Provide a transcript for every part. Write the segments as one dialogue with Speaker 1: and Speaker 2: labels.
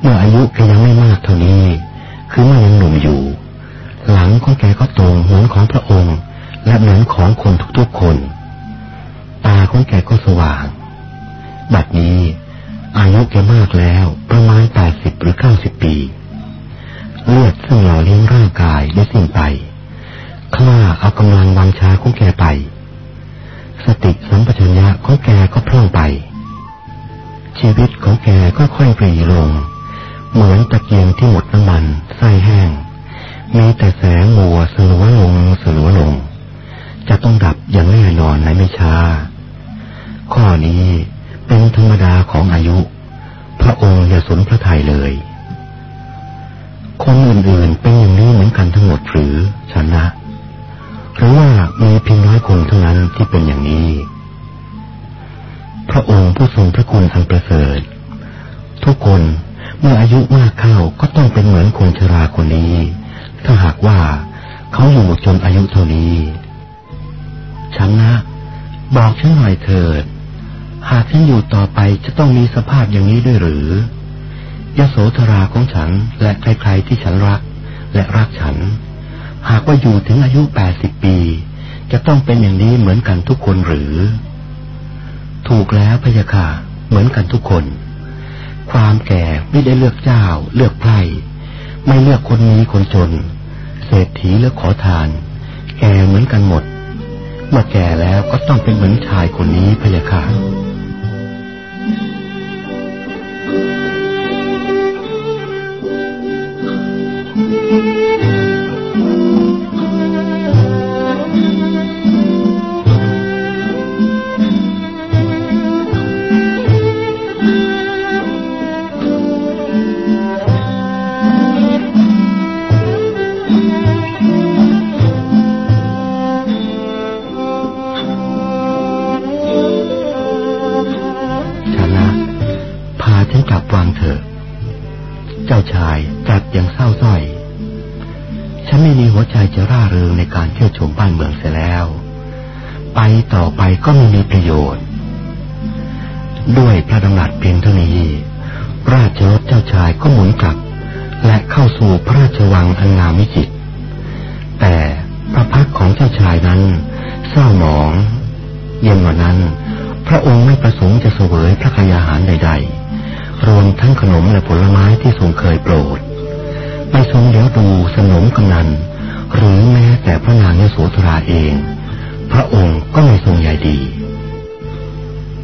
Speaker 1: เมื่ออายุแกยังไม่มากเท่านี้ คือเมื่อยังหนุ่มอยู่ หลังของแกก็ตรงเหมือนของพระองค์ และเหมือนของคนทุกๆคน ตาของแกก็สว่าง บัดนี้ อายุแกมากแล้วประมาณแปดสิบหรือเก้าสิบปี เลือดซึ่งหล่อเลี้ยงร่างกายได้สิ้นไปข้าเอากำลังวังชาของแกไป สติสัมปชัญญะของแกก็พร่องไป ชีวิตของแกก็ค่อยปรีลง เหมือนตะเกียงที่หมดน้ำมันไส้แห้ง มีแต่แสงมัวสลัวลงสลัวลง จะต้องดับอย่างแน่นอนในไม่ช้า ข้อนี้เป็นธรรมดาของอายุ พระองค์อย่าสนพระทัยเลย คนอื่นๆเป็นอย่างนี้เหมือนกันทั้งหมดหรือชนะ หรือว่ามีเพียงน้อยคนเท่านั้นที่เป็นอย่างนี้ พระองค์ผู้ทรงพระคุณอันประเสริฐ ทุกคน เมื่ออายุมากเข้าก็ต้องเป็นเหมือนคนชราคนนี้ ถ้าหากว่าเขาอยู่จนอายุเท่านี้ฉันนะบอกฉันหน่อยเถิด หากฉันอยู่ต่อไปจะต้องมีสภาพอย่างนี้ด้วยหรือยโสธราของฉันและใครๆที่ฉันรัก และรักฉัน หากว่าอยู่ถึงอายุแปดสิบปี จะต้องเป็นอย่างนี้เหมือนกันทุกคนหรือ ถูกแล้วพยาค่ะเหมือนกันทุกคน ความแก่ไม่ได้เลือกเจ้า เลือกไพร่ไม่เลือกคนนี้คนจน เศรษฐีเลือกขอทาน แก่เหมือนกันหมด เมื่อแก่แล้วก็ต้องเป็นเหมือนชายคนนี้พยาค่ะ ก็ไม่มีประโยชน์ ด้วยพระดำรัสเพียงเท่านี้ราชรถเจ้าชายก็หมุนกลับ และเข้าสู่พระราชวังอันงามวิจิตรแต่พระพักของเจ้าชายนั้นเศร้าหมอง เย็นวันนั้น พระองค์ไม่ประสงค์จะเสวยพระคยาหารใด ๆ รวมทั้งขนมและผลไม้ที่ทรงเคยโปรดไม่ทรงเลี้ยวดูสนมกำนัน หรือแม้แต่พระนางยโสธราเอง พระองค์ก็ไม่ทรงใหญ่ดี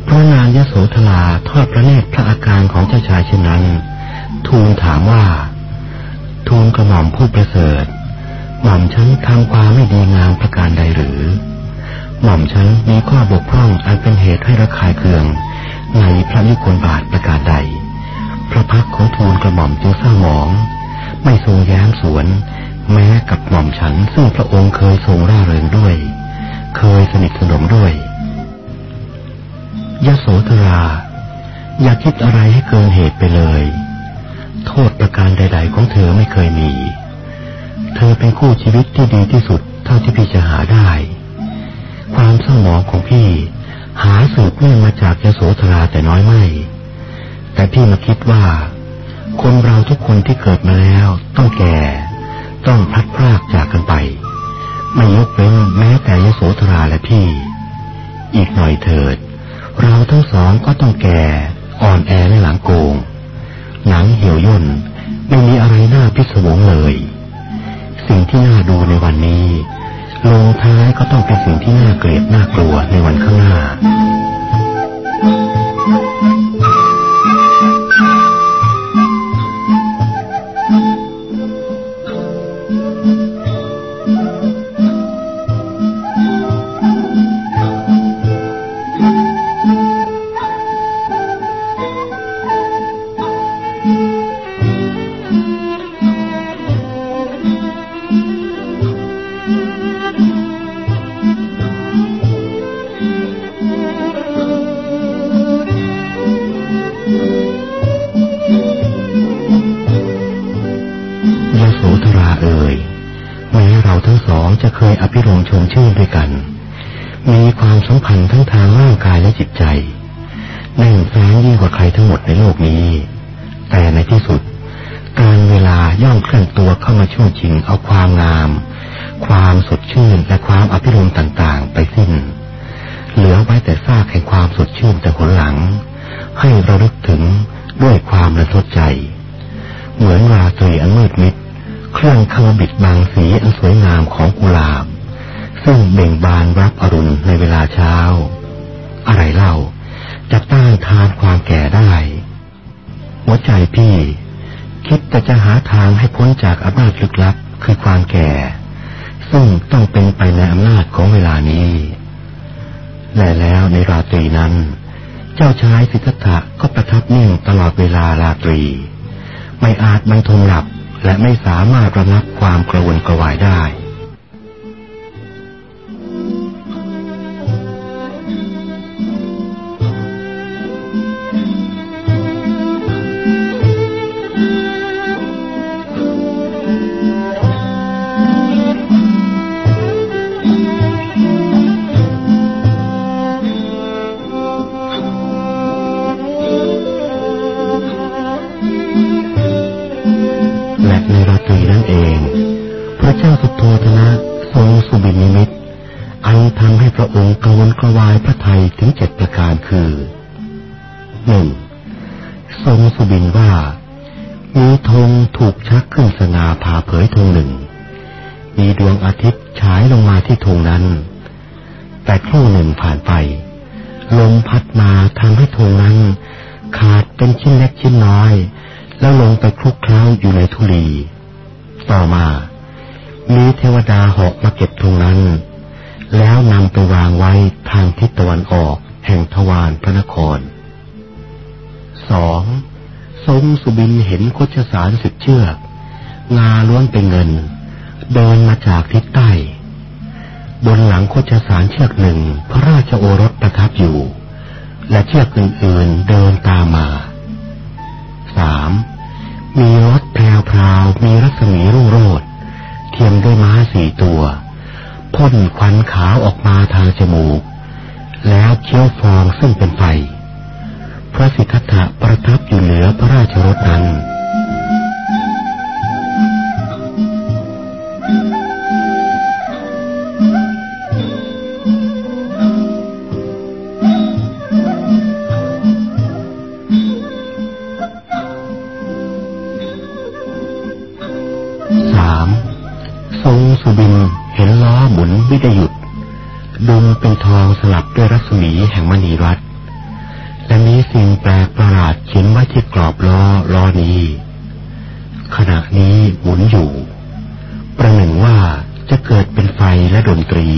Speaker 1: พระนางยโสธราทอดพระเนตรพระอาการของเจ้าชายเช่นนั้น ทูลถามว่า ทูลกระหม่อมผู้ประเสริฐ หม่อมฉันทำความไม่ดีงามประการใดหรือ หม่อมฉันมีข้อบกพร่องอันเป็นเหตุให้ระคายเคือง ในพระยุคลบาทประการใด พระพักของทูลกระหม่อมจึงเศร้าหมอง ไม่ทรงแย้มสวน แม้กับหม่อมฉันซึ่งพระองค์เคยทรงร่าเริงด้วย เคยสนิทสนมด้วยยโสธรา อย่าคิดอะไรให้เกินเหตุไปเลย โทษประการใด ๆ ของเธอไม่เคยมี เธอเป็นคู่ชีวิตที่ดีที่สุดเท่าที่พี่จะหาได้ ความเศร้าหมองของพี่ หาสืบเนื่องมาจากยโสธราแต่น้อยไม่ แต่พี่มาคิดว่า คนเราทุกคนที่เกิดมาแล้วต้องแก่ ต้องพัดพรากจากกันไป ไม่ยกเว้นแม้แต่ยโสธราและพี่ อีกหน่อยเถิด เราทั้งสองก็ต้องแก่อ่อนแอในหลังโกง หนังเหี่ยวย่นไม่มีอะไรน่าพิศวงเลย สิ่งที่น่าดูในวันนี้ลงท้ายก็ต้องเป็นสิ่งที่น่าเกลียดน่ากลัวในวันข้างหน้า ช่วจริงเอาความงาม ความสดชื่นและความอภิรมต่างๆ ไปสิ้น เหลือไว้แต่ซากแห่งความสดชื่นแต่หนหลัง ให้ระลึกถึงด้วยความระทดใจ เหมือนราตรีอันมืดมิด เครื่องเข้าบิดบางสิ่ง จะหาทางให้พ้นจากอำนาจลึกลับคือความแก่ ซึ่งต้องเป็นไปในอำนาจของเวลานี้และแล้วในราตรีนั้น เจ้าชายสิทธัตถะก็ประทับนิ่งตลอดเวลาราตรี ไม่อาจบรรทมหลับและไม่สามารถระงับความกระวนกระวายได้ เชือก งาล้วนเป็นเงิน เดินมาจากทิศใต้ บนหลังโคจสารเชือกหนึ่ง พระราชโอรสประทับอยู่ และเชือกอื่นๆเดินตามมาสามมีรถแพรววมีรัศมีรุ่งโรดเทียมด้วยม้าสี่ตัวพ่นควันขาวออกมาทางจมูก แล้วเคี้ยวฟองซึ่งเป็นไฟพระสิทธัตถะประทับอยู่เหนือพระราชรถนั้น สลับด้วยรัศมีแห่งมณีรัตและมีสิ่งแปลกประหลาดเขียนไว้ที่กรอบล้อล้อนี้ ขณะนี้หมุนอยู่ ประหนึ่งว่าจะเกิดเป็นไฟและดนตรี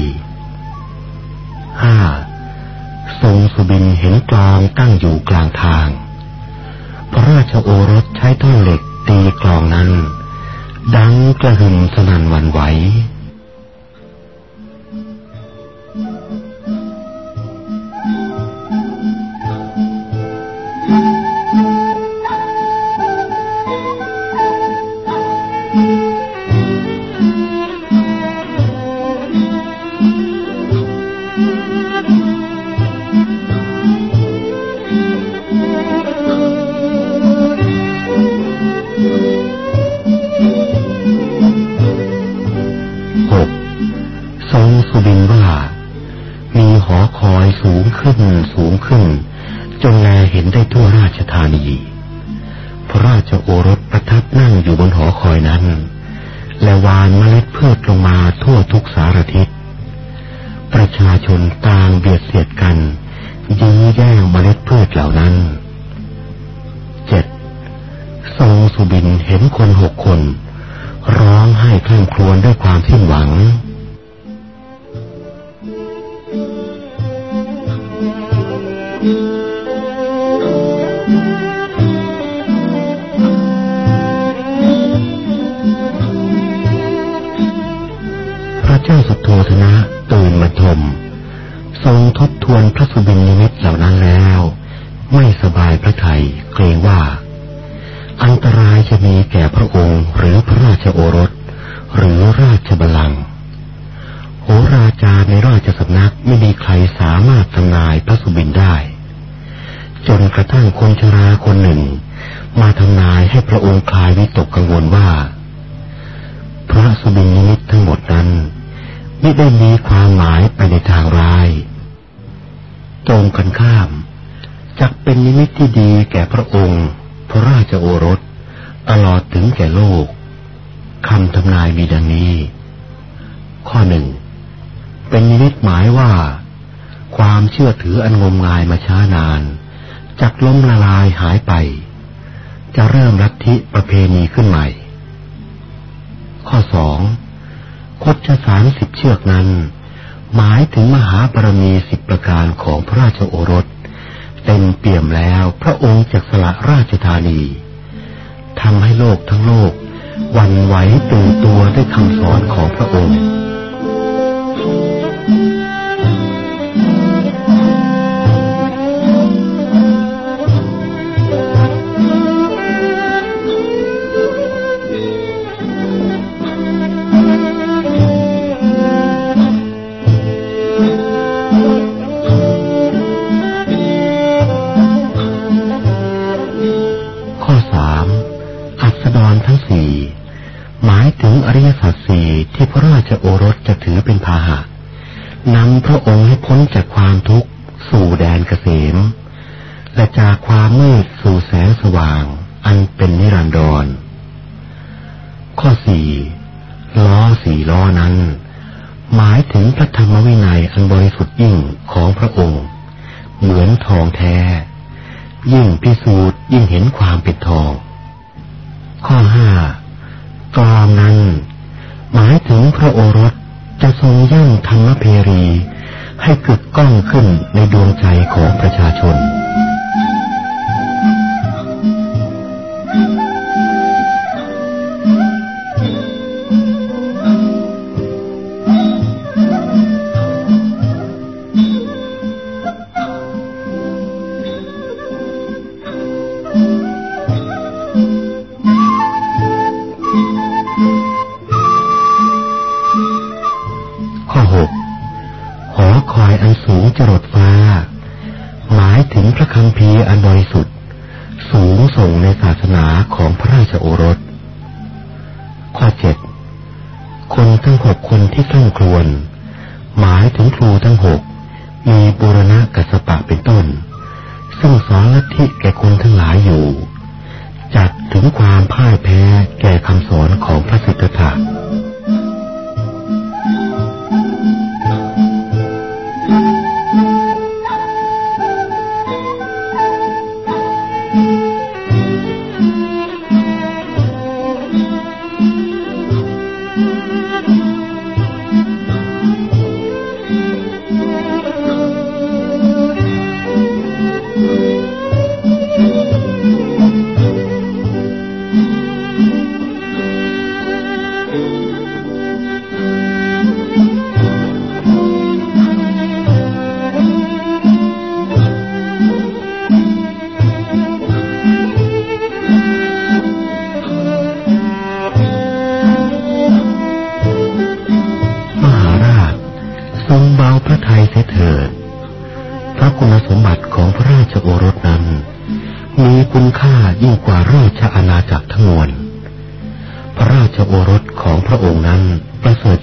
Speaker 1: ห้าทรงสุบินเห็นกลองตั้งอยู่กลางทาง พระราชโอรสใช้ท่อนเหล็กตีกลองนั้น ดังกระหึ่มสนั่นวันไหว คนชราคนหนึ่ง มาทำนายให้พระองค์คลายวิตกกังวลว่า พระสุบินนิมิตทั้งหมดนั้น ไม่ได้มีความหมายไปในทางร้าย ตรงกันข้ามจักเป็นนิมิตที่ดีแก่พระองค์ พระราชโอรส ตลอดถึงแก่โลกคำทำนายมีดังนี้ ข้อหนึ่ง เป็นนิมิตหมายว่า ความเชื่อถืออันงมงายมาช้านาน จักล้มละลายหายไป จะเริ่มลัทธิประเพณีขึ้นใหม่ ข้อสองคดชสารสิบเชือกนั้น หมายถึงมหาบารมีสิบประการของพระราชโอรส เต็มเปี่ยมแล้วพระองค์จากสละราชธานีทำให้โลกทั้งโลกวันไหวตื่นตัวด้วยคำสอนของพระองค์ายถึงอริยสัจสี่ที่พระราชโอรสจะถือเป็นพาหะนำพระองค์ให้พ้นจากความทุกข์สู่แดนเกษม และจากความมืดสู่แสงสว่าง อันเป็นนิรันดร ข้อสี่ล้อสี่ล้อนั้น หมายถึงพระธรรมวินัยอันบริสุทธิ์ยิ่งของพระองค์ เหมือนทองแท้ ยิ่งพิสูจน์ยิ่งเห็นความเป็นทอง ข้อห้า กลามนั้น หมายถึงพระโอรสจะทรงยั่งธรรมเพรี ให้กึกก้องขึ้นในดวงใจของประชาชน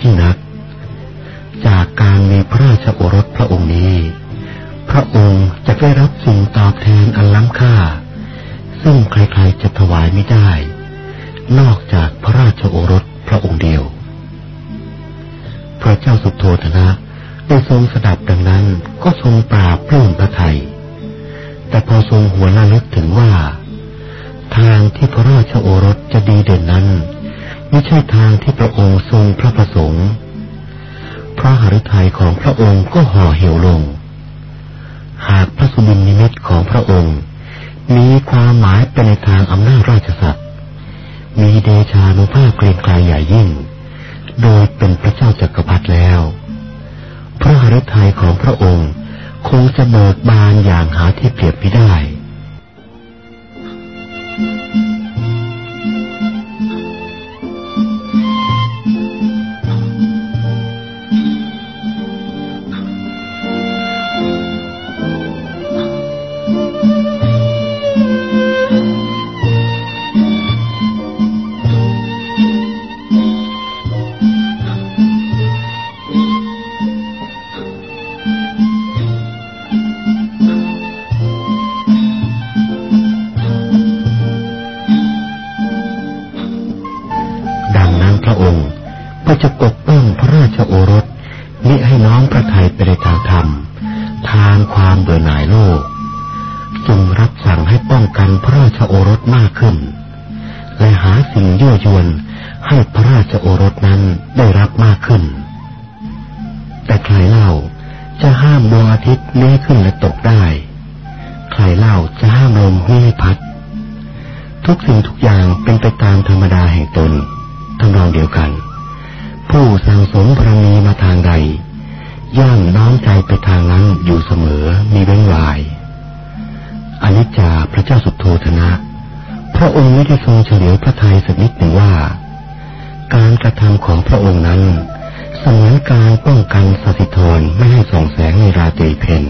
Speaker 1: ยิ่งนัก จากการมีพระราชโอรสพระองค์นี้ พระองค์จะได้รับสิ่งตอบแทนอันล้ำค่า ซึ่งใครๆจะถวายไม่ได้ นอกจากพระราชโอรสพระองค์เดียว พระเจ้าสุโธธนะได้ทรงสดับดังนั้นก็ทรงปราบปลื้มพระไทย แต่พอทรงหัวละลึกถึงว่า ทางที่พระราชโอรสจะดีเด่นนั้น ไม่ใช่ทางที่พระองค์ทรงพระประสงค์ พระหฤทัยของพระองค์ก็ห่อเหี่ยวลง หากพระสุบินนิมิตของพระองค์ มีความหมายเป็นในทางอำนาจราชสัตว์มีเดชานุภาพเกรียงไกรใหญ่ยิ่ง โดยเป็นพระเจ้าจักรพรรดิแล้ว พระหฤทัยของพระองค์คงจะเบิกบานอย่างหาที่เปรียบไม่ได้ เดียวกัน ผู้สังสมบารมีมาทางใด ย่อมน้อมใจไปทางนั้นอยู่เสมอมีเว้นวายอนิจจาพระเจ้าสุโธธนะ พระองค์ไม่ได้ทรงเฉลียวพระทัยสักนิดหนึ่งว่า การกระทำของพระองค์นั้นสมือนการป้องกันสัสิทนไม่ให้ส่องแสงในราตรีเพน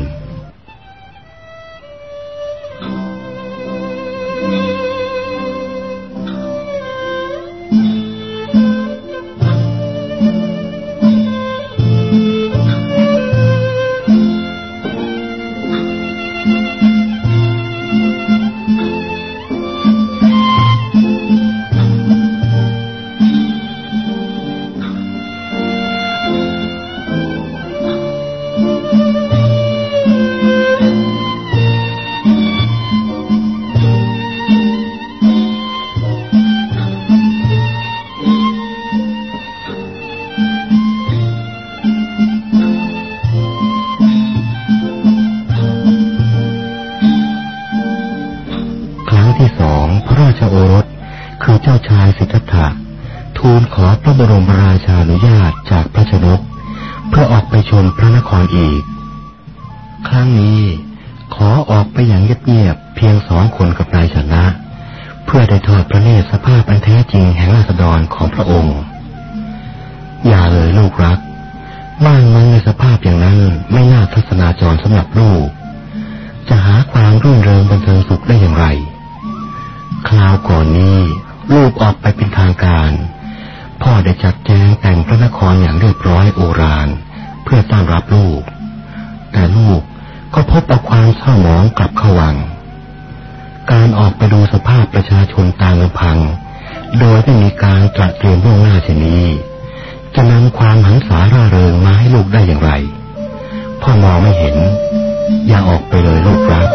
Speaker 1: ไม่มีการตระเตรียมล่วงหน้าเช่นนี้ จะนำความหันษาร่าเริงมาให้ลูกได้อย่างไร พ่อมองไม่เห็น อย่าออกไปเลยลูกครับ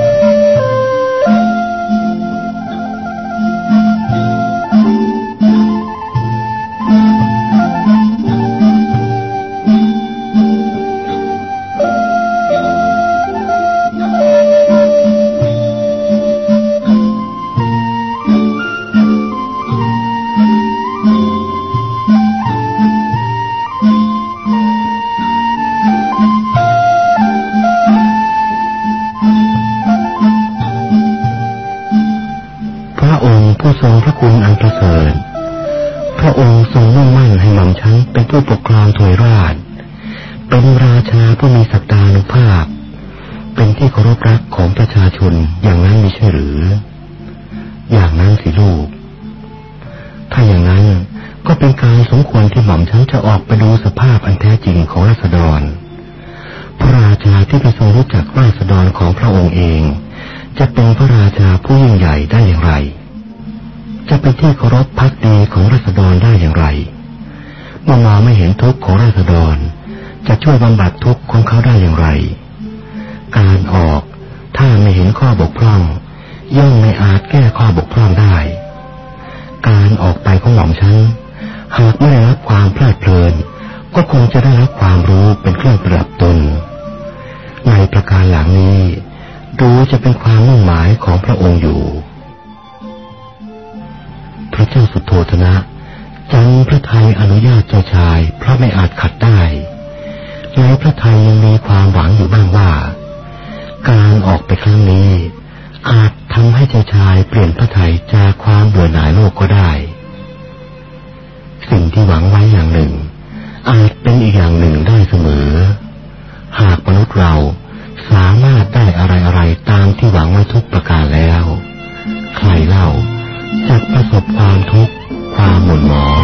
Speaker 1: คก็ได้ สิ่งที่หวังไว้อย่างหนึ่ง อาจเป็นอีกอย่างหนึ่งได้เสมอ หากมนุษย์เราสามารถได้อะไรๆตามที่หวังไว้ทุกประการแล้ว ใครเล่าจะประสบความทุกข์ความหม่นหมอง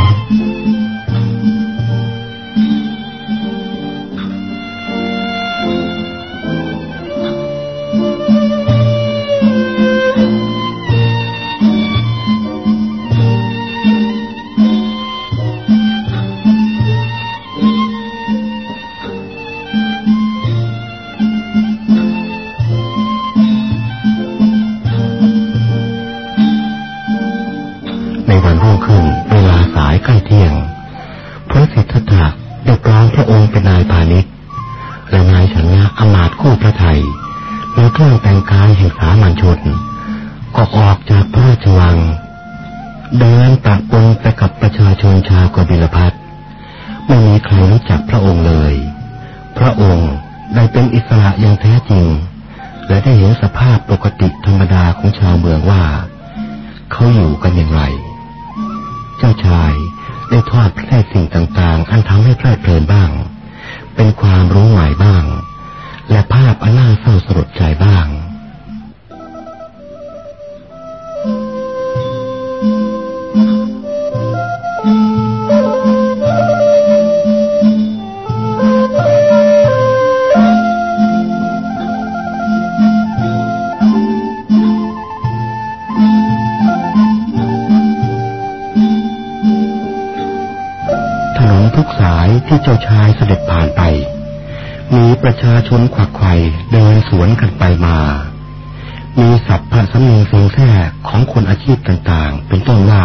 Speaker 1: ชีพต่างๆ เป็นต้นว่า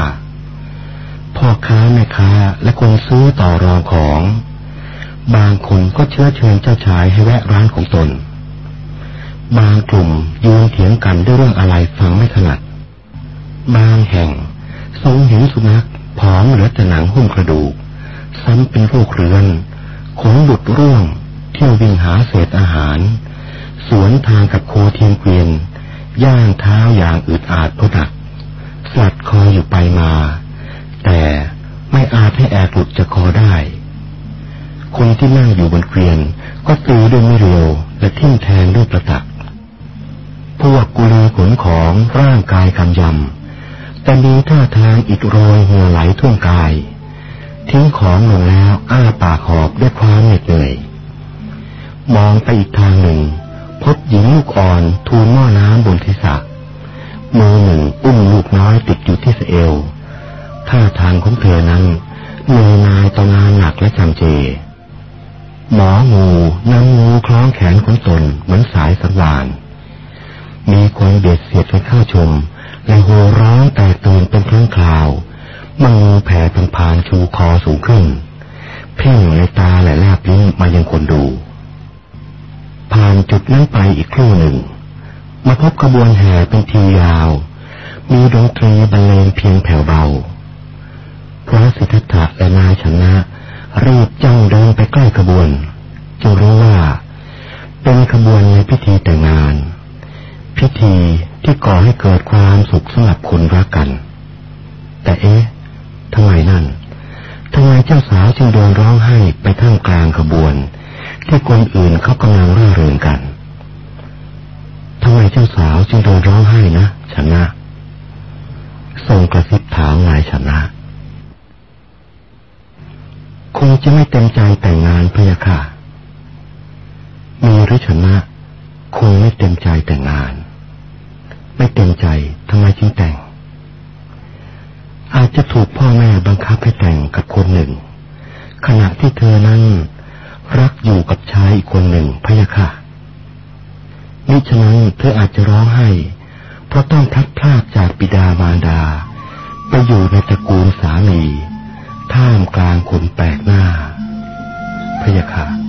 Speaker 1: พ่อค้าแม่ค้าและคนซื้อต่อรองของ บางคนก็เชื้อเชิญเจ้าชายให้แวะร้านของตน บางกลุ่มยืนเถียงกันด้วยเรื่องอะไรฟังไม่ถนัด บางแห่งทรงเห็นสุนัขผอมเหลือแต่หนังหุ้มกระดูก ซ้ำเป็นโรคเรื้อนขนบุดร่วง เที่ยววิ่งหาเศษอาหาร สวนทางกับโคเทียมเกวียน ย่างเท้าอย่างอึดอาดพดัก ลาดคออยู่ไปมา แต่ไม่อาจให้แอร์หลุดจากคอได้ คนที่นั่งอยู่บนเกวียน ก็ตีด้วยไม่เร็วและทิ่มแทงด้วยประตัก พวกกุลีขนของร่างกายกำยำ แต่มีท่าทางอิดโรยหัวไหลท่วงกาย ทิ้งของลงแล้วอ้าปากขอบด้วยความเหน็ดเหนื่อย มองไปอีกทางหนึ่ง พบหญิงลูกอ่อนทูลหม้อน้ำบนทิศก มือหนึ่งอุ้มลูกน้อยติดอยู่ที่สเอวท่าทางของเธอนั้นเหนื่อยนายต่องานหนักและจำเจ หมองูนำงูคล้องแขนของตนเหมือนสายสังวาน มีคนเบียดเสียดกันเข้าชม และโหร้องแต่ตื่นเป็นครั้งคราวมันงูแผ่พันพานชูคอสูงขึ้น เพ่งในตาและแลบลิ้นมายังคนดู ผ่านจุดนั้นไปอีกครู่หนึ่ง มาพบขบวนแห่เป็นทียาว มีดนตรีบรรเลงเพียงแผ่วเบา พระสิทธัตถะและนายชนะ รีบจ้องเดินไปใกล้ขบวน จึงรู้ว่า เป็นขบวนในพิธีแต่งงาน พิธีที่ก่อให้เกิดความสุขสำหรับคนรักกัน แต่เอ๊ะทำไมนั่นทำไมเจ้าสาวจึงโดนร้องไห้ไปท่ามกลางขบวน ที่คนอื่นเขากำลังร่าเริงกัน ทำไมเจ้าสาวจึงโดนร้องไห้นะชนะทรงกระซิบถามนายชนะคงจะไม่เต็มใจแต่งงานพะยะค่ะ มีหรือชนะคงไม่เต็มใจแต่งงาน ไม่เต็มใจทำไมจึงแต่ง อาจจะถูกพ่อแม่บังคับให้แต่งกับคนหนึ่ง ขณะที่เธอนั้นรักอยู่กับชายอีกคนหนึ่งพะยะค่ะ มิฉะนั้นเธออาจจะร้องไห้ เพราะต้องพลัดพรากจากปิดามารดา ไปอยู่ในตระกูลสามี ท่ามกลางคนแปลกหน้าพะยะค่ะ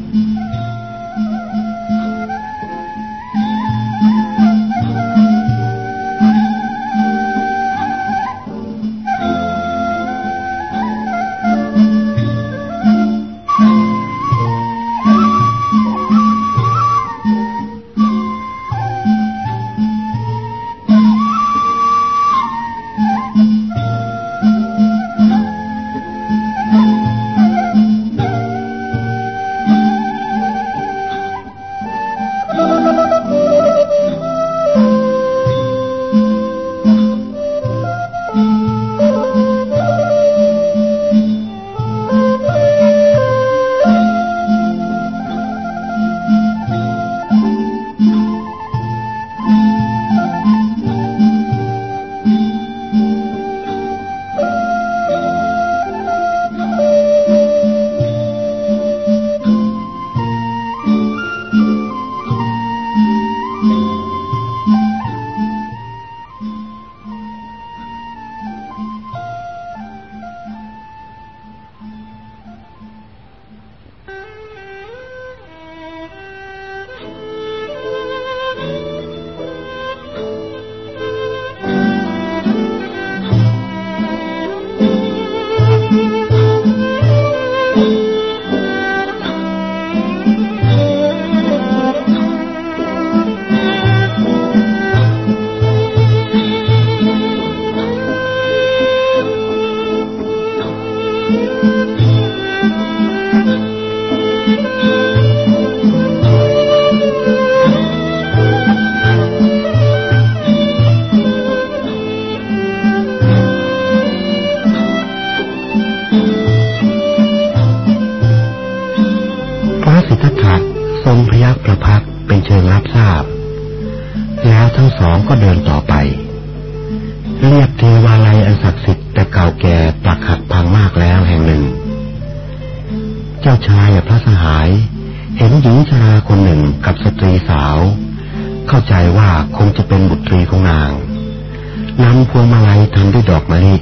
Speaker 1: ด้วยดอกมะลิ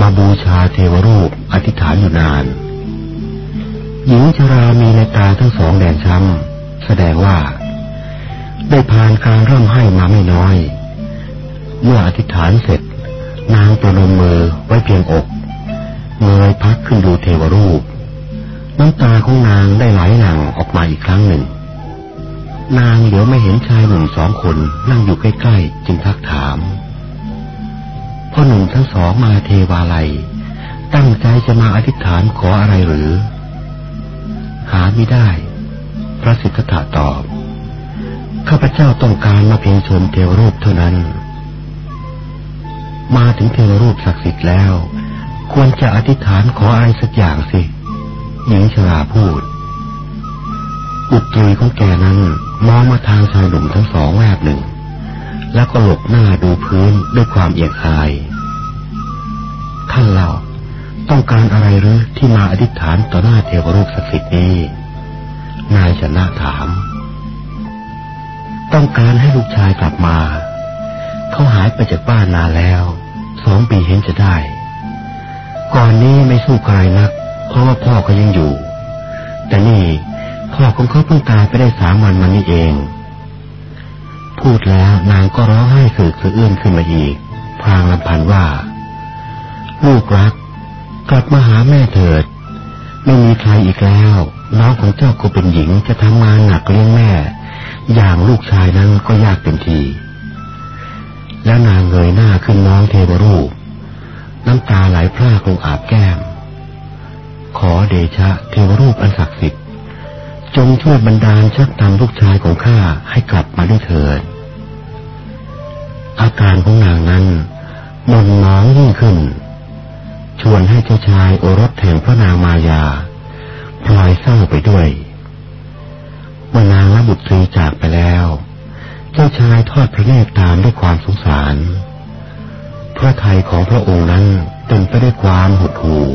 Speaker 1: มาบูชาเทวรูปอธิษฐานอยู่นาน หญิงชรามีในตาทั้งสองแดงช้ำแสดงว่า ได้ผ่านการร่ำให้มาไม่น้อย เมื่ออธิษฐานเสร็จ นางประนมมือไว้เพียงอกเงยพักขึ้นดูเทวรูป น้ำตาของนางได้ไหลหลั่งออกมาอีกครั้งหนึ่ง นางเหลียวไม่เห็นชายหนุ่มสองคนนั่งอยู่ใกล้ๆ จึงทักถาม พ่อหนุ่มทั้งสองมาเทวาลัย ตั้งใจจะมาอธิษฐานขออะไรหรือ หาไม่ได้ พระสิทธัตถะตอบ ข้าพเจ้าต้องการมาเพียงชมเทวรูปเท่านั้น มาถึงเทวรูปศักดิ์สิทธิ์แล้ว ควรจะอธิษฐานขออะไรสักอย่างสิหญิงชราพูด อุตรีของแกนั้นมองมาทางชายหนุ่มทั้งสองแวบหนึ่ง แล้วก็หลบหน้าดูพื้นด้วยความเอียงอาย ท่านเล่าต้องการอะไรหรือที่มาอธิษฐานต่อหน้าเทวรูปศักดิ์สิทธิ์นี้ นายชนะถาม ต้องการให้ลูกชายกลับมา เขาหายไปจากบ้านนานแล้ว สองปีเห็นจะได้ ก่อนนี้ไม่สู้ใครนัก เพราะว่าพ่อเขายังอยู่ แต่นี่พ่อของเขาเพิ่งตายไปได้สามวันมานี้เอง พูดแล้วนางก็ร้องไห้คือคืออื้นขึ้นมาอีก พรางลำพันว่า ลูกรัก กลับมาหาแม่เถิด ไม่มีใครอีกแล้ว น้องของเจ้าก็เป็นหญิงจะทำงานหนักเลี้ยงแม่ อย่างลูกชายนั้นก็ยากเต็มที แล้วนางเงยหน้าขึ้นน้องเทวรูป น้ำตาไหลพรากลงอาบแก้ม ขอเดชะเทวรูปอันศักดิ์สิทธิ จงช่วยบรรดาลชักนำลูกชายของข้าให้กลับมาด้วยเถิด อาการของนางนั้นมนน้องยิ่งขึ้น ชวนให้เจ้าชายโอรสแห่งพระนางมายาพลอยเศร้าไปด้วยเมื่อนางและบุตรีจากไปแล้ว เจ้าชายทอดพระเนตรตามด้วยความสงสาร พระไทยของพระองค์นั้นเต็มไปด้วยความหดหู่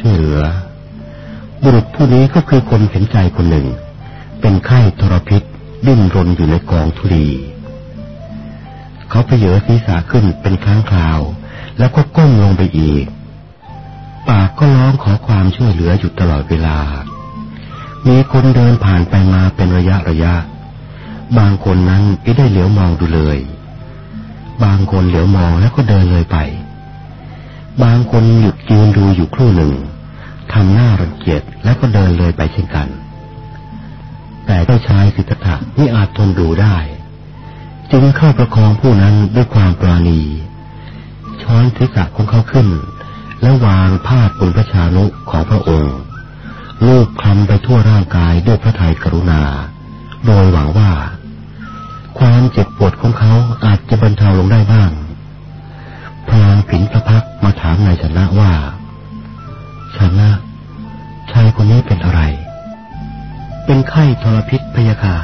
Speaker 1: ช่วยเหลือ บุรุษผู้นี้ก็คือคนเห็นใจคนหนึ่ง เป็นไข้ทรพิษดิ้นรนอยู่ในกองทุลีเขาเพเยอศีรษะขึ้นเป็นครั้งคราว แล้วก็ก้มลงไปอีก ปากก็ร้องขอความช่วยเหลืออยู่ตลอดเวลา มีคนเดินผ่านไปมาเป็นระยะระยะ บางคนนั้นไม่ได้เหลียวมองดูเลย บางคนเหลียวมองแล้วก็เดินเลยไป บางคนหยุดยืนดูอยู่ครู่หนึ่ง ทำหน้ารังเกียจแล้วก็เดินเลยไปเช่นกัน แต่เจ้าชายสิทธัตถะไม่อาจทนดูได้ จึงเข้าประคองผู้นั้นด้วยความปราณี ช้อนศีรษะของเขาขึ้น แล้ววางผ้าบนพะชานุของพระองค์ลูบคลำไปทั่วร่างกายด้วยพระทัยกรุณา โดยหวังว่า ความเจ็บปวดของเขาอาจจะบรรเทาลงได้บ้างพลางผินพระพักมาถามนายชนะว่า ชานะชายคนนี้เป็นอะไร เป็นไข้ทรพิษพยาคา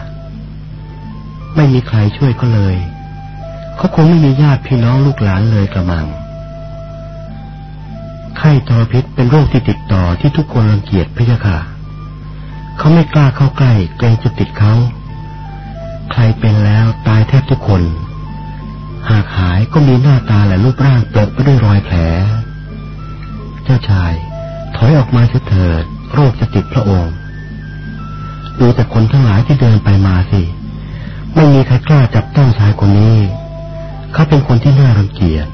Speaker 1: ไม่มีใครช่วยเขาเลย เขาคงไม่มีญาติพี่น้องลูกหลานเลยกระมัง ไข้ทรพิษเป็นโรคที่ติดต่อที่ทุกคนรังเกียจพยาคาเขาไม่กล้าเข้าใกล้เกรงจะติดเขา ใครเป็นแล้วตายแทบทุกคน หากหายก็มีหน้าตาและรูปร่างเปรอะไปด้วยรอยแผล เจ้าชาย ถอยออกมาเสถิด โรคจะติดพระองค์ ดูแต่คนทั้งหลายที่เดินไปมาสิ ไม่มีใครกล้าจับต้องชายคนนี้ เขาเป็นคนที่น่ารังเกียจ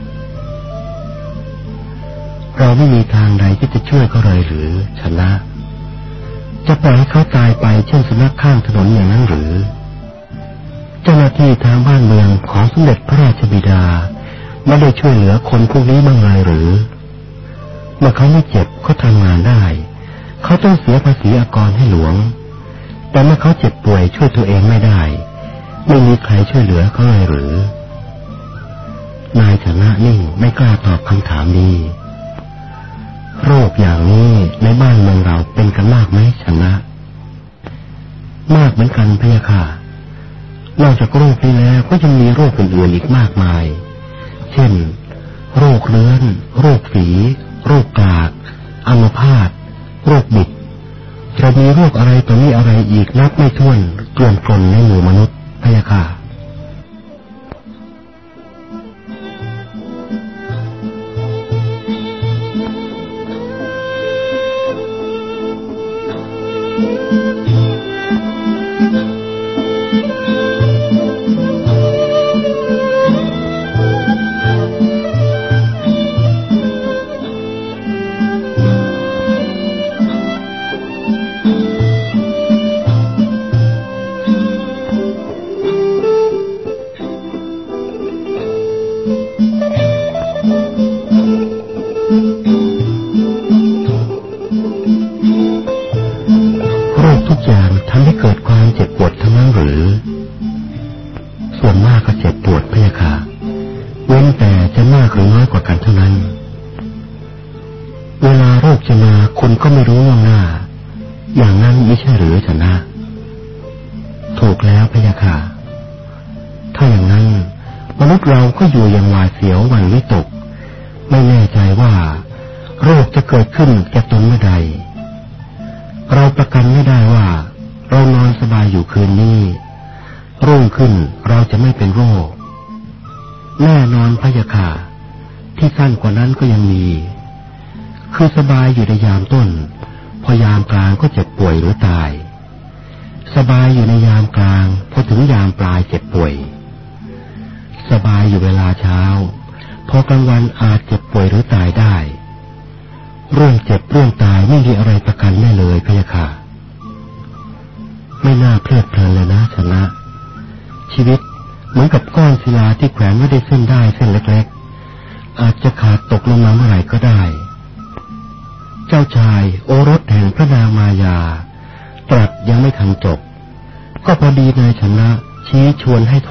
Speaker 1: เราไม่มีทางใดที่จะช่วยเขาเลยหรือชนะ จะปล่อยให้เขาตายไปเช่นสุนัขข้างถนนอย่างนั้นหรือ เจ้าหน้าที่ทางบ้านเมืองของสมเด็จพระราชบิดาไม่ได้ช่วยเหลือคนพวกนี้บ้างเลยหรือ มื่อเขาไม่เจ็บเขาทำงานได้ เขาต้องเสียภาษีอากรให้หลวง แต่เมื่อเขาเจ็บป่วยช่วยตัวเองไม่ได้ ไม่มีใครช่วยเหลือเขาเลยหรือ นายชนะนิ่งไม่กล้าตอบคำถามนี้โรคอย่างนี้ในบ้านเมืองเราเป็นกันมากไหมชนะ มากเหมือนกันพะยะค่ะนอกจากโรคนี้แล้วก็ยังมีโรคอื่นๆอีกมากมาย เช่น โรคเลื้อน โรคฝี โรคกาดอัมพาตโรคบิดจะมีโรคอะไรตัวนี้อะไรอีกนับไม่ถ้วนเกลื่อนกลนในหมู่มนุษย์พยาค่ะ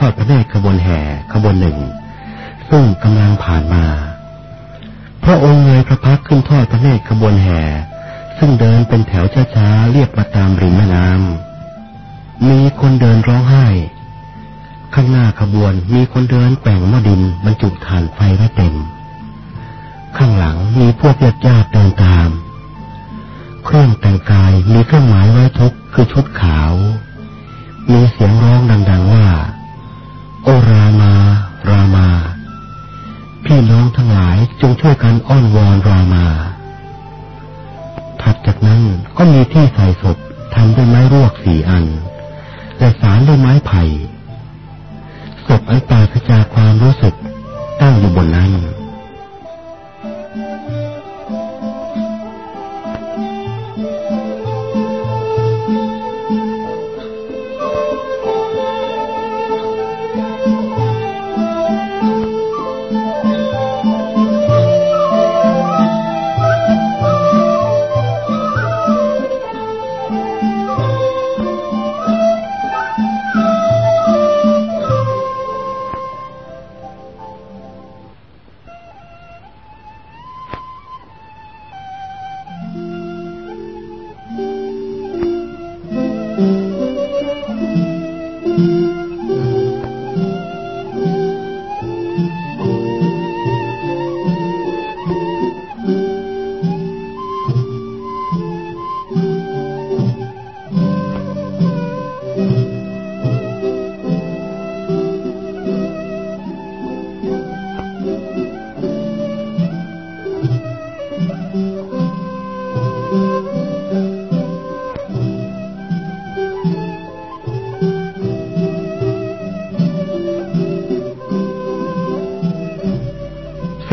Speaker 1: อดพระเนตรขบวนแห่ขบวนหนึ่ง ซึ่งกำลังผ่านมา พระองค์เงยพระพักขึ้นทอดพระเนตรขบวนแห่ ซึ่งเดินเป็นแถวช้าๆเรียบมาตามริมแม่น้ำมีคนเดินร้องไห้ ข้างหน้าขบวนมีคนเดินแป่งม้อดินบรรจุถ่านไฟไว้เต็ม ข้างหลังมีพวกญาติญาติเดินตาม เครื่องแต่งกายมีเครื่องหมายไว้ทุกคือชุดขาวมีเสียงร้องดัง ๆ ว่า โอรามา รามา พี่น้องทั้งหลายจงช่วยกันอ้อนวอนรามา ถัดจากนั้นก็มีที่ใส่ศพทำด้วยไม้รวกสี่อัน และสารด้วยไม้ไผ่ศพอันปราศจากความรู้สึกตั้งอยู่บนนั้น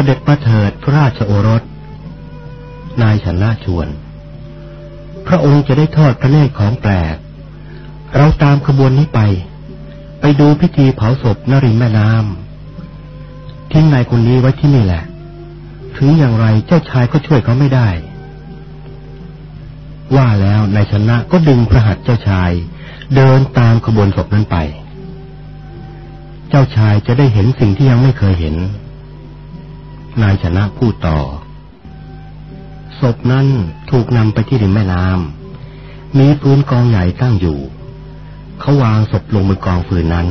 Speaker 1: สด็จมาเถิดพระราชโอรส นายชนะชวน พระองค์จะได้ทอดพระเนตรของแปลก เราตามขบวนนี้ไป ไปดูพิธีเผาศพนริมแม่น้ำทิ้งนายคนนี้ไว้ที่นี่แหละ ถึงอย่างไรเจ้าชายก็ช่วยเขาไม่ได้ ว่าแล้วนายชนะก็ดึงพระหัตถ์เจ้าชาย เดินตามขบวนศพนั้นไป เจ้าชายจะได้เห็นสิ่งที่ยังไม่เคยเห็น นายชนะพูดต่อ ศพนั้นถูกนำไปที่ริมแม่น้ำมีฟืนกองใหญ่ตั้งอยู่ เขาวางศพลงบนกองฟืนนั้น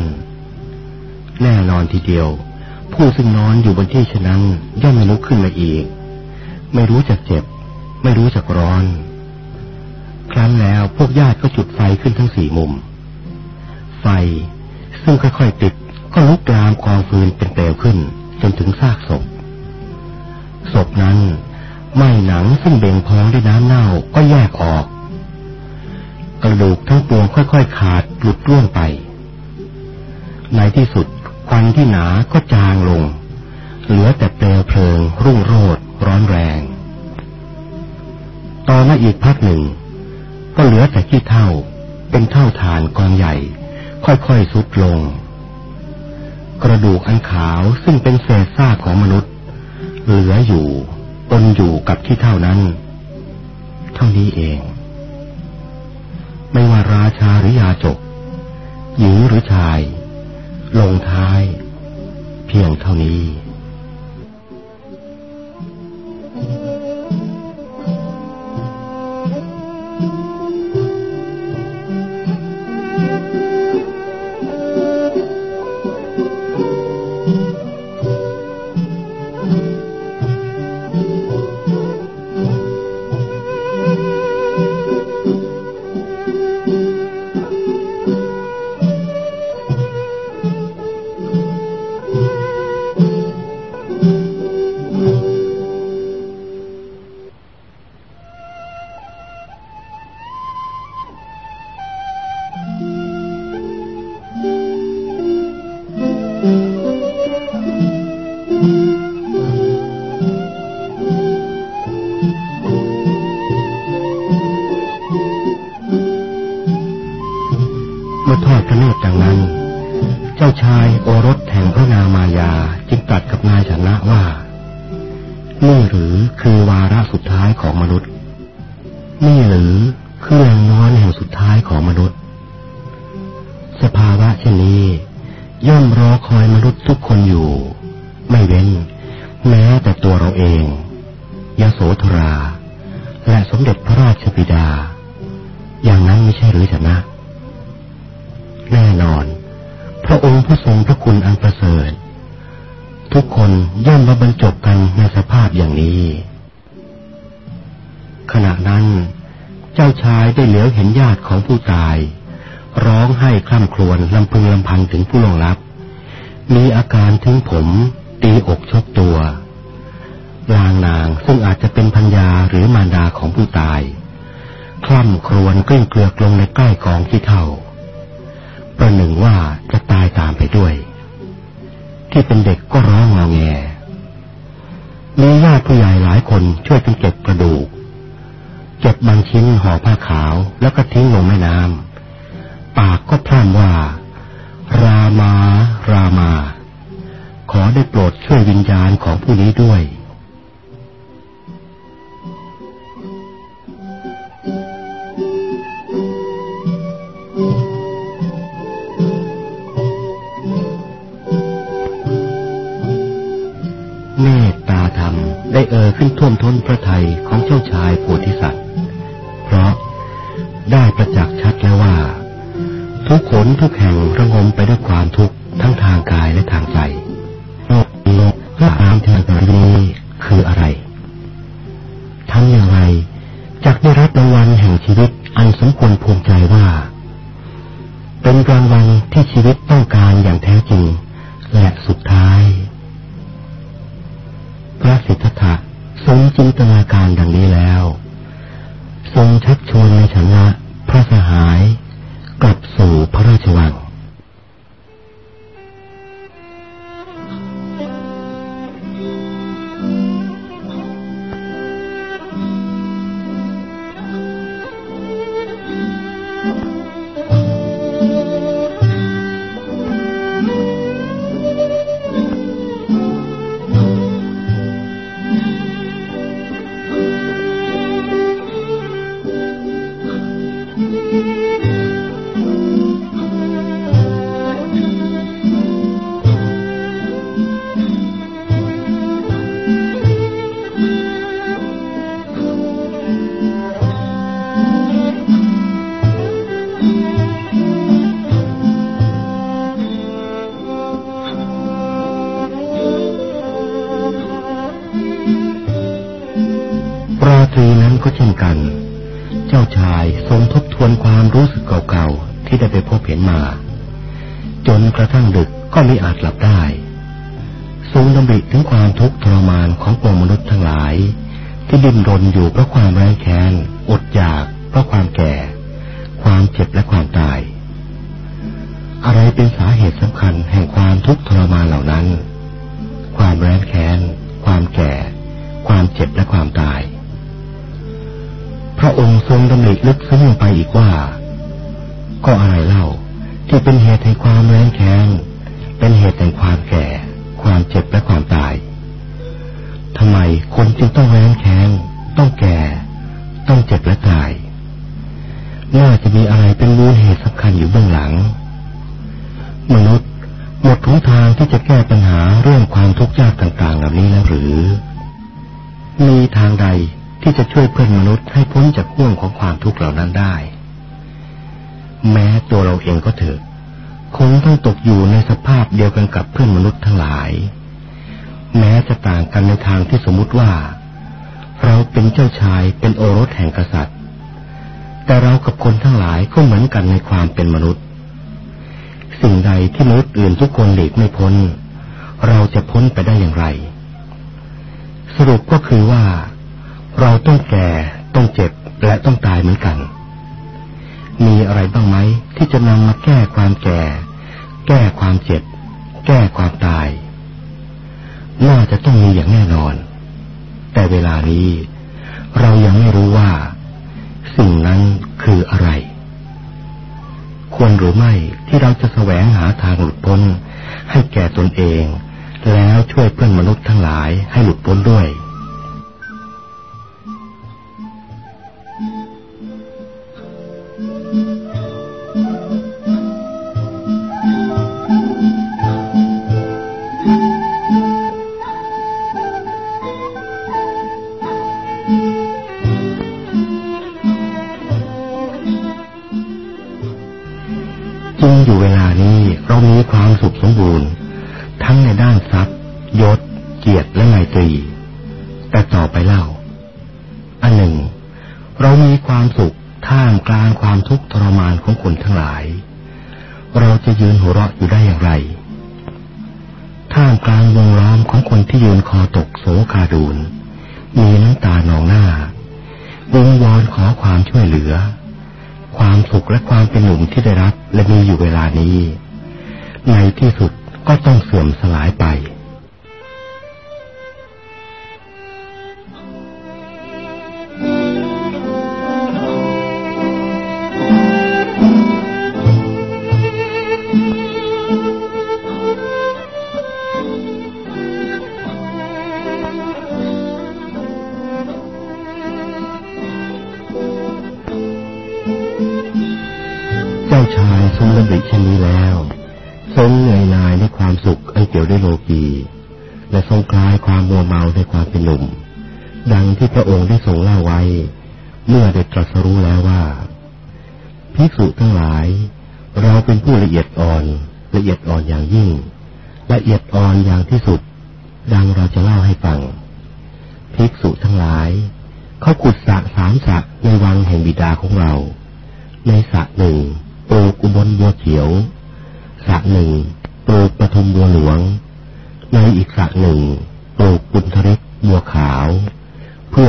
Speaker 1: แน่นอนทีเดียว ผู้ซึ่งนอนอยู่บนที่ฉะนั้นย่อมไม่ลุกขึ้นมาอีก ไม่รู้จักเจ็บ ไม่รู้จักร้อน ครั้นแล้วพวกญาติก็จุดไฟขึ้นทั้งสี่มุม ไฟซึ่งค่อยๆติดก็ลุกลามกองฟืนเป็นเปลวขึ้นจนถึงซากศพ ศพนั้นไหมหนังซึ่งเบ่งพองด้วยน้ำเน่าก็แยกออก กระดูกทั้งปวงค่อยๆ ขาดหลุดร่วงไป ในที่สุดควันที่หนาก็จางลง เหลือแต่เปลวเพลิง รุ่งโรดร้อนแรง ต่อมาอีกพักหนึ่ง ก็เหลือแต่ขี้เท่า เป็นเท่าฐานกองใหญ่ ค่อยๆสุดลง กระดูกอันขาวซึ่งเป็นเศษซากของมนุษย์ เหลืออยู่ตนอยู่กับที่เท่านั้น เท่านี้เอง ไม่ว่าราชาหรือยาจก หญิงหรือชาย ลงท้าย เพียงเท่านี้ แม่น้ำปากก็พร่ำว่า รามา รามา ขอได้โปรดช่วยวิญญาณของผู้นี้ด้วยเมตตาธรรมได้เอ่อขึ้นท่วมท้นพระไทยของเจ้าชายโพธิสัตว์ เพราะ ได้ประจักษ์ชัดแล้วว่า ทุกขนทุกแห่งระงมไปด้วยความทุกข์ทั้งทางกายและทางใจโลกโลกก็ามทางกาลีคืออะไรทำอย่างไรจักได้รับรางวัลแห่งชีวิตอันสมควรภูมิใจว่า เป็นรางวัลที่ชีวิตต้องการอย่างแท้จริง และสุดท้าย พระสิทธัตถะทรงจินตนาการดังนี้แล้ว ทรงชักชวนในฐานะพระสหาย กลับสู่พระราชวัง ชายทรงทบทวนความรู้สึกเก่าๆ ที่ได้ไปพบเห็นมา จนกระทั่งดึกก็ไม่อาจหลับได้ ทรงดำริถึงความทุกข์ทรมานของปวงมนุษย์ทั้งหลาย ที่ดิ้นรนอยู่เพราะความแรงแค้น อดอยาก เพราะความแก่ ความเจ็บและความตาย อะไรเป็นสาเหตุสำคัญแห่งความทุกข์ทรมานเหล่านั้น ความแรงแค้น ความแก่ ความเจ็บและความตาย พระองค์ทรงดำริลึกซึ้งลงไปอีกว่า ก็อะไรเล่าที่เป็นเหตุแห่งความแรงแค้นเป็นเหตุแห่งความแก่ ความเจ็บและความตายทำไมคนจึงต้องแรงแค้นต้องแก่ ต้องเจ็บและตายน่าจะมีอะไรเป็นมูลเหตุสำคัญอยู่เบื้องหลัง มนุษย์หมดทุนทางที่จะแก้ปัญหาเรื่องความทุกข์ยากต่างๆ เหล่านี้แล้วหรือ มีทางใด ที่จะช่วยเพื่อนมนุษย์ให้พ้นจากห่วงของความทุกข์เหล่านั้นได้ แม้ตัวเราเองก็เถอะ คงต้องตกอยู่ในสภาพเดียวกันกับเพื่อนมนุษย์ทั้งหลาย แม้จะต่างกันในทางที่สมมุติว่า เราเป็นเจ้าชายเป็นโอรสแห่งกษัตริย์ แต่เรากับคนทั้งหลายก็เหมือนกันในความเป็นมนุษย์ สิ่งใดที่มนุษย์อื่นทุกคนหลีกไม่พ้น เราจะพ้นไปได้อย่างไร สรุปก็คือว่า เราต้องแก่ต้องเจ็บและต้องตายเหมือนกัน มีอะไรบ้างไหมที่จะนำมาแก้ความแก่ แก้ความเจ็บ แก้ความตาย น่าจะต้องมีอย่างแน่นอน แต่เวลานี้ เรายังไม่รู้ว่า สิ่งนั้นคืออะไร ควรหรือไม่ที่เราจะแสวงหาทางหลุดพ้น ให้แก่ตนเอง แล้วช่วยเพื่อนมนุษย์ทั้งหลายให้หลุดพ้นด้วย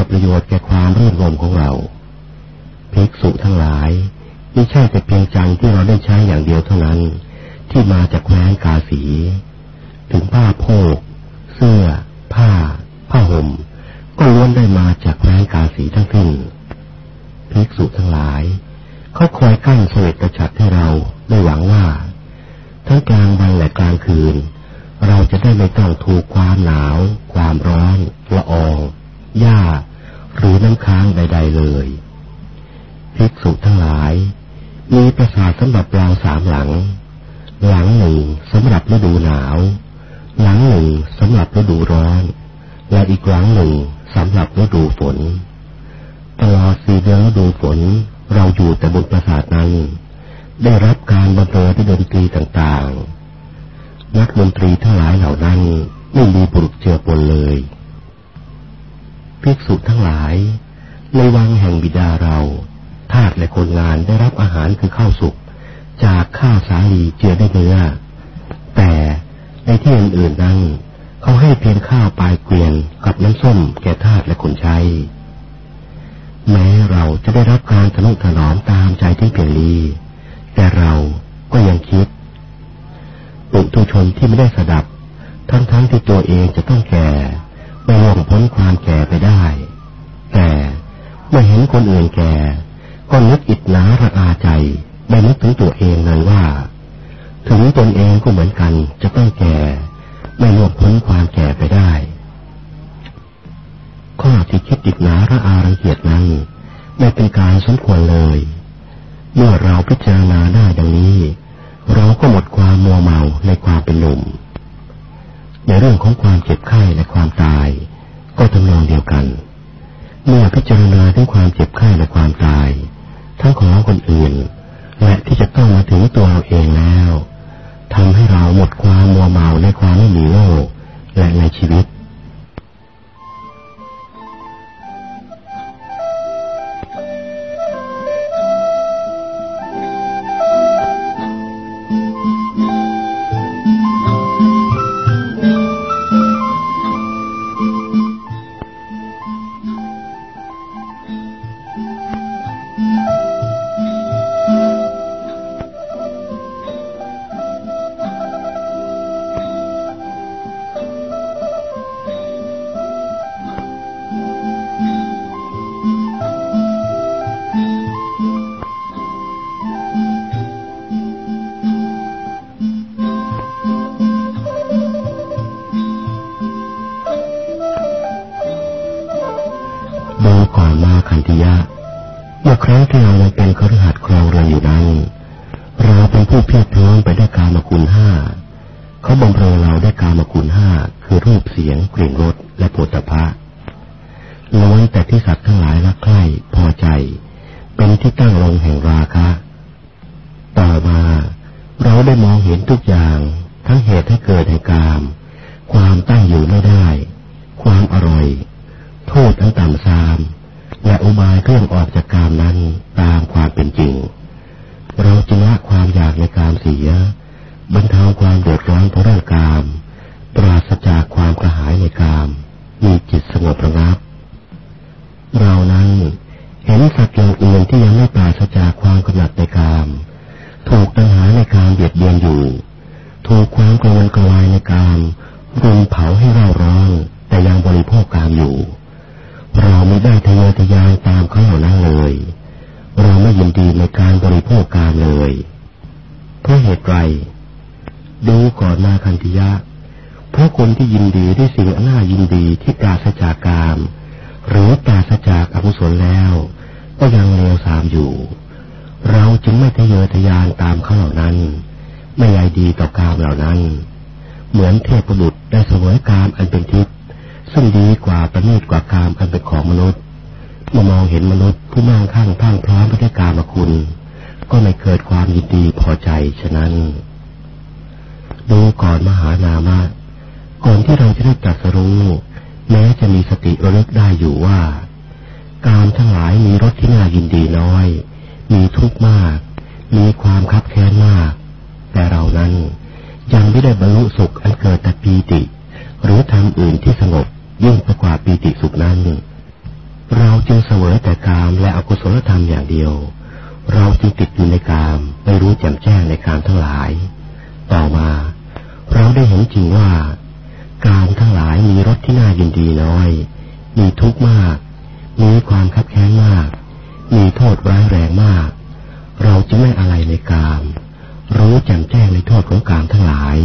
Speaker 1: ประโยชน์แก่ความรื่นรมของเราภิกษุทั้งหลายไม่ใช่แต่เพียงจังที่เราได้ใช้อย่างเดียวเท่านั้น ที่มาจากแม้นกาสี ถึงผ้าโพก เสื้อ ผ้า ผ้าห่ม ก็ล้วนได้มาจากแม้นกาสีทั้งสิ้นภิกษุทั้งหลาย เขาคอยกั้นเสวตชับให้เราได้หวังว่า ทั้งกลางวันและกลางคืน เราจะได้ไม่ต้องถูกความหนาว ความร้อนละอองหญ้า หรือน้ำค้างใด ๆ เลยภิกษุทั้งหลาย มีประสาทสำหรับราวสามหลัง หลังหนึ่งสำหรับฤดูหนาว หลังหนึ่งสำหรับฤดูร้อน และอีกหลังหนึ่งสำหรับฤดูฝน ตลอดสี่เดือนฤดูฝนเราอยู่แต่บนประสาทนั้น ได้รับการบำเรงด้วยดนตรีต่างๆ นักดนตรีทั้งหลายเหล่านั้นไม่มีบุรุษเจือปนเลย ภิกษุทั้งหลาย ในวังแห่งบิดาเรา ทาสและคนงานได้รับอาหารคือข้าวสุก จากข้าวสาลีเจือได้เนื้อ แต่ในที่อื่นๆนั้นเขาให้เพียงข้าวปลายเกวียนกับน้ำส้มแก่ทาสและคนใช้ แม้เราจะได้รับการทนุถนอมตามใจที่เพียงนี้แต่เราก็ยังคิดปุถุชนที่ไม่ได้สดับ ทั้งๆทที่ตัวเองจะต้องแก่ ไม่ล่วงพ้นความแก่ไปได้ แต่เมื่อเห็นคนอื่นแก่ ก็นึกอิดน้าระอาใจ ไม่นึกถึงตัวเองเลยว่า ถึงตนเองก็เหมือนกัน จะต้องแก่ ไม่ล่วงพ้นความแก่ไปได้ ข้อที่คิดอิดน้าระอาระเกียดนั้นไม่เป็นการสมควรเลย เมื่อเราพิจารณาได้ดังนี้ เราก็หมดความมัวเมาในความเป็นหนุ่ม ในเรื่องของความเจ็บไข้และความตาย ก็ทำนองเดียวกัน เมื่อพิจารณาถึงความเจ็บไข้และความตาย ทั้งของคนอื่น และที่จะต้องมาถึงตัวเราเองแล้วทำให้เราหมดความมัวเมาในความไม่มีโลกและในชีวิต กลางอยู่ เราไม่ได้ทะเยอทะยานตามเขาเหล่านั้นเลย เราไม่ยินดีในการบริโภคกามเลยเพราะเหตุไรดูก่อนนาคันธิยะ เพราะคนที่ยินดีด้วยสิ่งอน่ายินดีที่กราศจากกาม หรือกราศจากอกุศลแล้ว ก็ยังเลวสามอยู่ เราจึงไม่ทะเยอทะยานตามเขาเหล่านั้น ไม่ใยดีต่อกามเหล่านั้น เหมือนเทพบุตรได้เสวยกามอันเป็นทิพย ซึ่งดีกว่าประณีตกว่ากามกันเป็นของมนุษย์เมื่อมองเห็นมนุษย์ผู้มั่งคั่งพังพร้อมไปด้วยกามคุณ ก็ไม่เกิดความยินดีพอใจฉะนั้น ดูก่อนมหานามะก่อนที่เราจะได้ตรัสรู้แม้จะมีสติระลึกได้อยู่ว่า การทั้งหลายมีรสที่น่ายินดีน้อย มีทุกข์มาก มีความคับแค้นมาก แต่เรานั้นยังไม่ได้บรรลุสุขอันเกิดแต่ปีติ หรือทำอื่นที่สงบ ยิ่งกว่าปีติสุขนั้น เราจึงเสวยแต่กามและอกุศลธรรมอย่างเดียว เราจึงติดอยู่ในกามไม่รู้แจ่มแจ้งในกามทั้งหลาย ต่อมา เราได้เห็นจริงว่ากามทั้งหลายมีรสที่น่ายินดีน้อย มีทุกข์มาก มีความคับแค้นมาก มีโทษร้ายแรงมาก เราจะไม่อะไรในกาม รู้แจ่มแจ้งในโทษของกามทั้งหลาย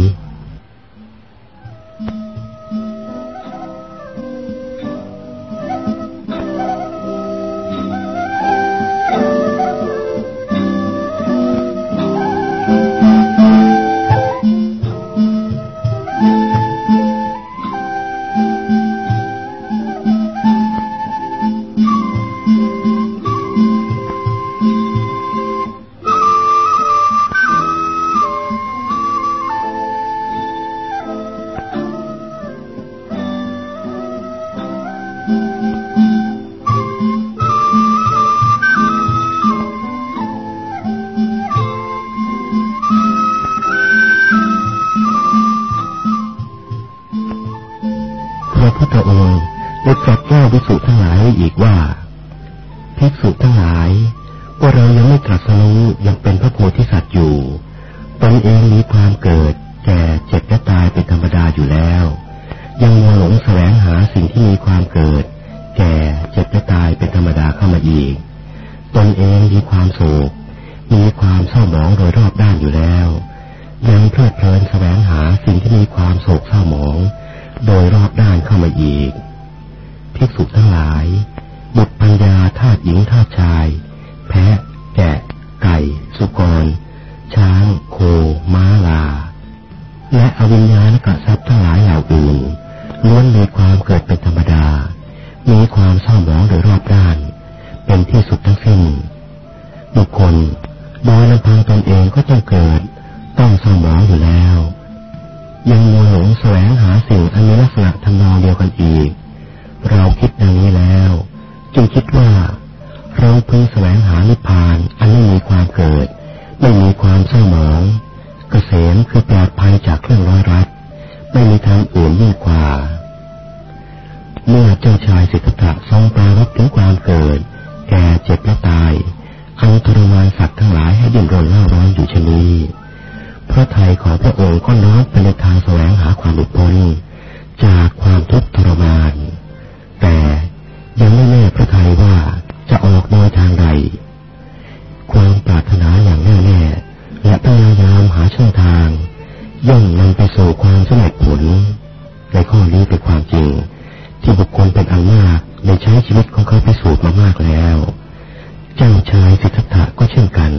Speaker 1: สู่ความสำเร็จผล ในข้อนี้เป็นความจริง ที่บุคคลเป็นอันมากในใช้ชีวิตของเขาพิสูจน์มามากแล้ว เจ้าชายสิทธัตถะก็เช่นกัน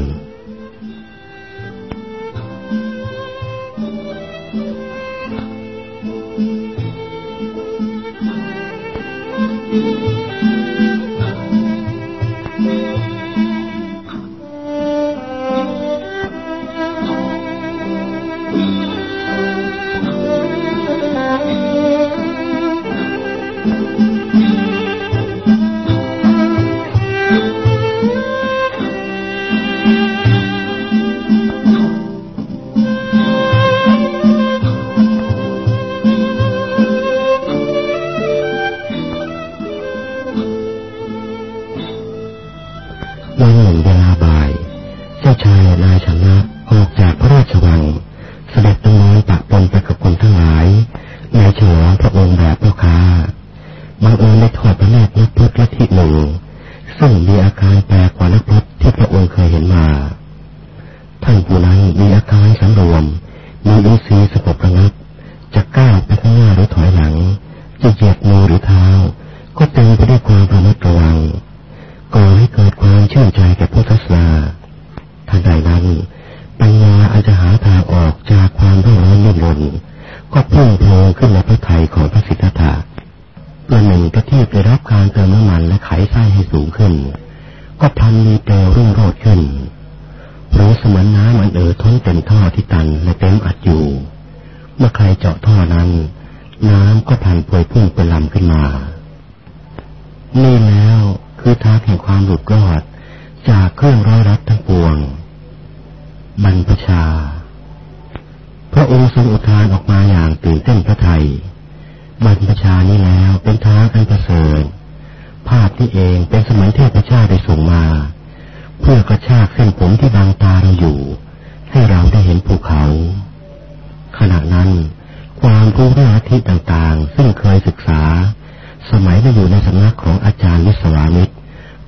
Speaker 1: ระองค์ทรงอุทานออกมาอย่างตื่นเต้นพระไทยบรรพชานี้แล้วเป็นทางอันประเสริฐภาพที่เองเป็นสมัยเทพเจ้าได้ส่งมา เพื่อกระชากเส้นผมที่บางตาเราอยู่ ให้เราได้เห็นภูเขา ขณะนั้น ความรู้ด้าทิศต่างๆ ซึ่งเคยศึกษา สมัยได้อยู่ในสำนักของอาจารย์วิสวามิตร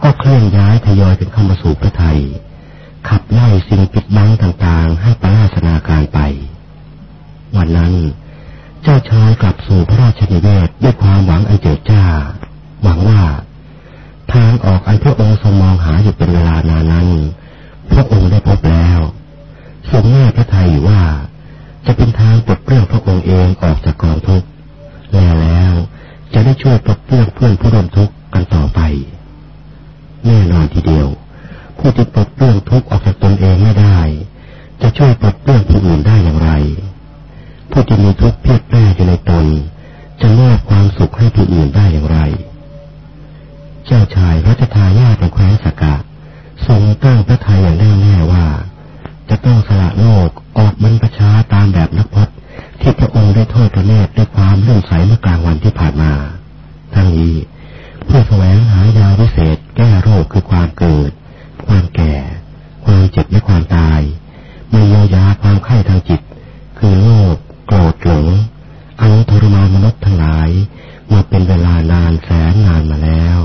Speaker 1: ก็เคลื่อนย้ายทยอยเป็นเข้ามาสู่พระไทยขับไล่สิ่งปิดบังต่างๆ ให้ปราศนาการไป วันนั้น เจ้าชายกลับสู่พระราชนิเวศด้วยความหวังอันเจิดจ้า หวังว่า ทางออกอันพระองค์ทรงมองหาอยู่เป็นเวลานานนั้น พระองค์ได้พบแล้วทรงแน่พระทัยอยู่ว่า จะเป็นทางปลดเปลื้องพระองค์เองออกจากกองทุกข์แล้วแล้วจะได้ช่วยปลดเปลื้องเพื่อนผู้ร่วมทุกข์กันต่อไปแน่นอนทีเดียว ผู้ที่ปลดเปลื้องทุกข์ออกจากตนเองไม่ได้ จะช่วยปลดเปลื้องผู้อื่นได้อย่างไร ผู้ที่มีทุกข์เพียบแปร่อยู่ในตน จะมอบความสุขให้ผู้อื่นได้อย่างไร เจ้าชายรัชทายาทแห่งแคว้นสกะทรงตั้งพระทัยอย่างแน่วแน่ว่า จะต้องสละโลกออกมันประชาตามแบบนักพจน์ที่พระองค์ได้โทษพระเนตรด้วยความเลื่อมใสเมื่อกลางวันที่ผ่านมา ทั้งนี้เพื่อแสวงหายาวิเศษแก้โรคคือความเกิด ความแก่ ความเจ็บและความตายมียียาความไข้ทางจิต คือโรค โกรธหลงอันทรมานมนุษย์ทั้งหลาย มาเป็นเวลานานแสนนานมาแล้ว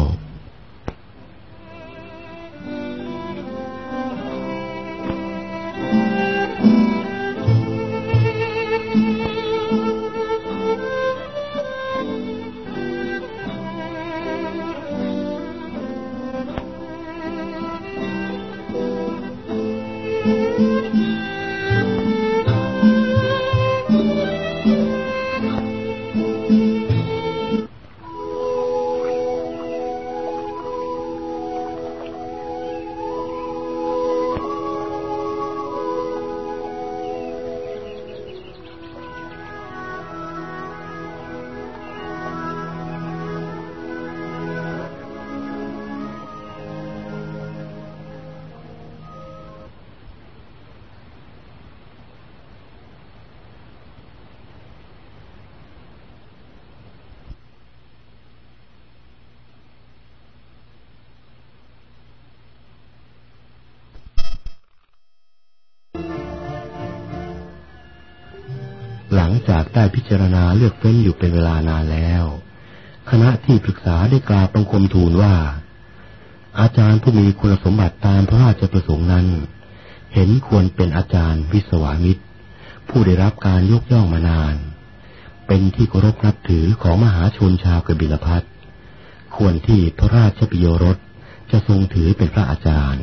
Speaker 1: จากได้พิจารณาเลือกเฟ้นอยู่เป็นเวลานานแล้ว คณะที่ปรึกษาได้กล่าวบังคมทูลว่า อาจารย์ผู้มีคุณสมบัติตามพระราชประสงค์นั้น เห็นควรเป็นอาจารย์วิศวามิตร ผู้ได้รับการยกย่องมานาน เป็นที่เคารพนับถือของมหาชนชาวกบิลพัทควรที่พระราชปิโยรสจะทรงถือเป็นพระอาจารย์